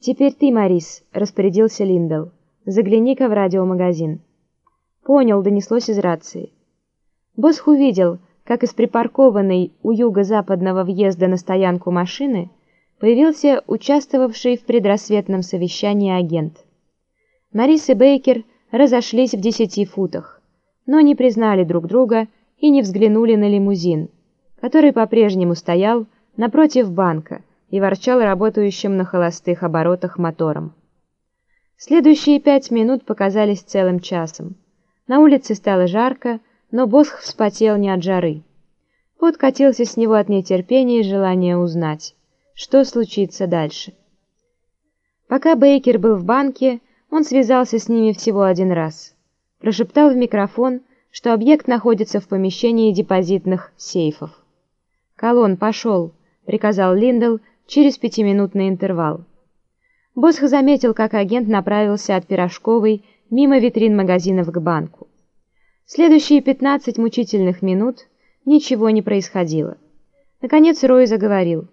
«Теперь ты, Марис», — распорядился Линдл. «Загляни-ка в радиомагазин». «Понял», — донеслось из рации. Босх увидел, как из припаркованной у юго-западного въезда на стоянку машины появился участвовавший в предрассветном совещании агент. Марис и Бейкер разошлись в десяти футах, но не признали друг друга и не взглянули на лимузин, который по-прежнему стоял напротив банка, и ворчал работающим на холостых оборотах мотором. Следующие пять минут показались целым часом. На улице стало жарко, но Босх вспотел не от жары. Пот катился с него от нетерпения и желания узнать, что случится дальше. Пока Бейкер был в банке, он связался с ними всего один раз. Прошептал в микрофон, что объект находится в помещении депозитных сейфов. «Колон, пошел!» — приказал Линдл, через пятиминутный интервал. Босх заметил, как агент направился от Пирожковой мимо витрин магазинов к банку. Следующие 15 мучительных минут ничего не происходило. Наконец Рой заговорил.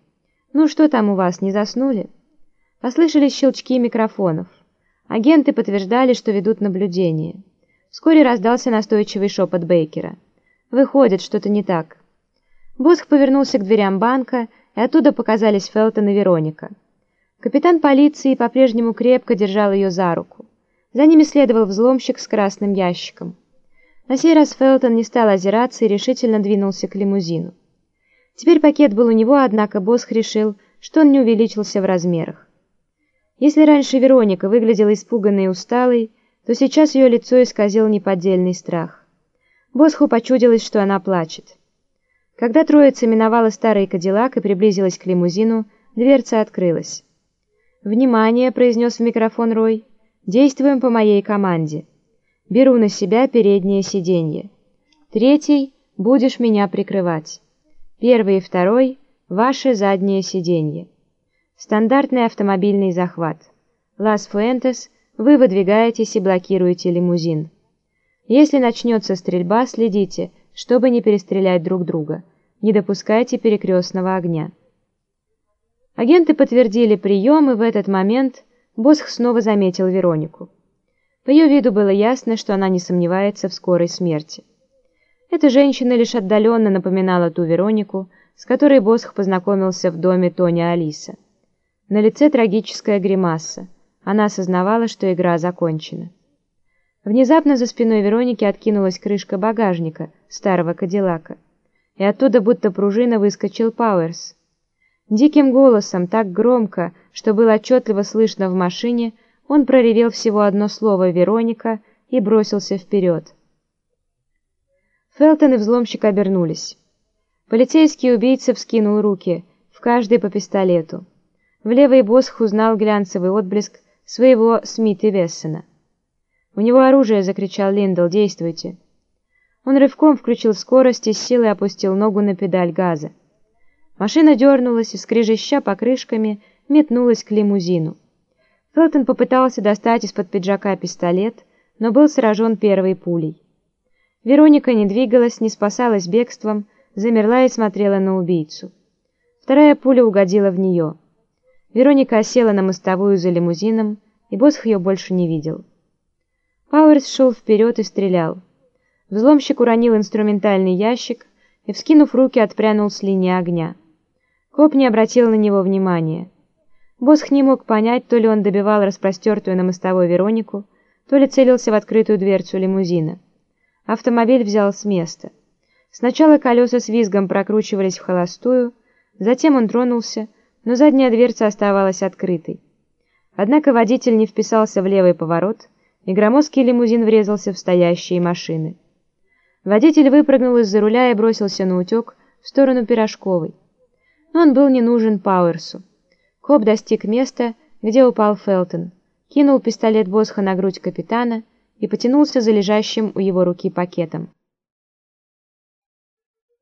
«Ну что там у вас, не заснули?» Послышались щелчки микрофонов. Агенты подтверждали, что ведут наблюдение. Вскоре раздался настойчивый шепот Бейкера. «Выходит, что-то не так». Босх повернулся к дверям банка и оттуда показались Фелтон и Вероника. Капитан полиции по-прежнему крепко держал ее за руку. За ними следовал взломщик с красным ящиком. На сей раз Фелтон не стал озираться и решительно двинулся к лимузину. Теперь пакет был у него, однако Босх решил, что он не увеличился в размерах. Если раньше Вероника выглядела испуганной и усталой, то сейчас ее лицо исказил неподдельный страх. Босху почудилось, что она плачет. Когда троица миновала старый кадиллак и приблизилась к лимузину, дверца открылась. «Внимание!» — произнес в микрофон Рой. «Действуем по моей команде. Беру на себя переднее сиденье. Третий — будешь меня прикрывать. Первый и второй — ваше заднее сиденье. Стандартный автомобильный захват. Лас Фуэнтес, вы выдвигаетесь и блокируете лимузин. Если начнется стрельба, следите — чтобы не перестрелять друг друга. Не допускайте перекрестного огня. Агенты подтвердили прием, и в этот момент Босх снова заметил Веронику. По ее виду было ясно, что она не сомневается в скорой смерти. Эта женщина лишь отдаленно напоминала ту Веронику, с которой Босх познакомился в доме Тони Алиса. На лице трагическая гримаса. Она осознавала, что игра закончена. Внезапно за спиной Вероники откинулась крышка багажника старого Кадиллака, и оттуда будто пружина выскочил Пауэрс. Диким голосом, так громко, что было отчетливо слышно в машине, он проревел всего одно слово «Вероника» и бросился вперед. Фелтон и взломщик обернулись. Полицейский убийца вскинул руки, в каждой по пистолету. В левый босх узнал глянцевый отблеск своего Смита Вессена. «У него оружие!» — закричал Линдл. «Действуйте!» Он рывком включил скорость и с силой опустил ногу на педаль газа. Машина дернулась и, скрежеща покрышками, метнулась к лимузину. Фелтон попытался достать из-под пиджака пистолет, но был сражен первой пулей. Вероника не двигалась, не спасалась бегством, замерла и смотрела на убийцу. Вторая пуля угодила в нее. Вероника осела на мостовую за лимузином, и Босх ее больше не видел. Пауэрс шел вперед и стрелял. Взломщик уронил инструментальный ящик и, вскинув руки, отпрянул с линии огня. Коп не обратил на него внимания. Босх не мог понять, то ли он добивал распростертую на мостовой Веронику, то ли целился в открытую дверцу лимузина. Автомобиль взял с места. Сначала колеса с визгом прокручивались в холостую, затем он тронулся, но задняя дверца оставалась открытой. Однако водитель не вписался в левый поворот, и громоздкий лимузин врезался в стоящие машины. Водитель выпрыгнул из-за руля и бросился на утек в сторону Пирожковой. Но он был не нужен Пауэрсу. Коп достиг места, где упал Фелтон, кинул пистолет Босха на грудь капитана и потянулся за лежащим у его руки пакетом.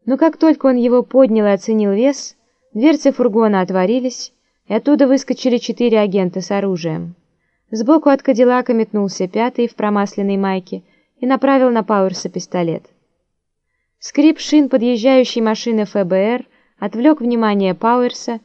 Но как только он его поднял и оценил вес, дверцы фургона отворились, и оттуда выскочили четыре агента с оружием. Сбоку от Кадиллака метнулся пятый в промасленной майке и направил на Пауэрса пистолет. Скрип шин подъезжающей машины ФБР отвлек внимание Пауэрса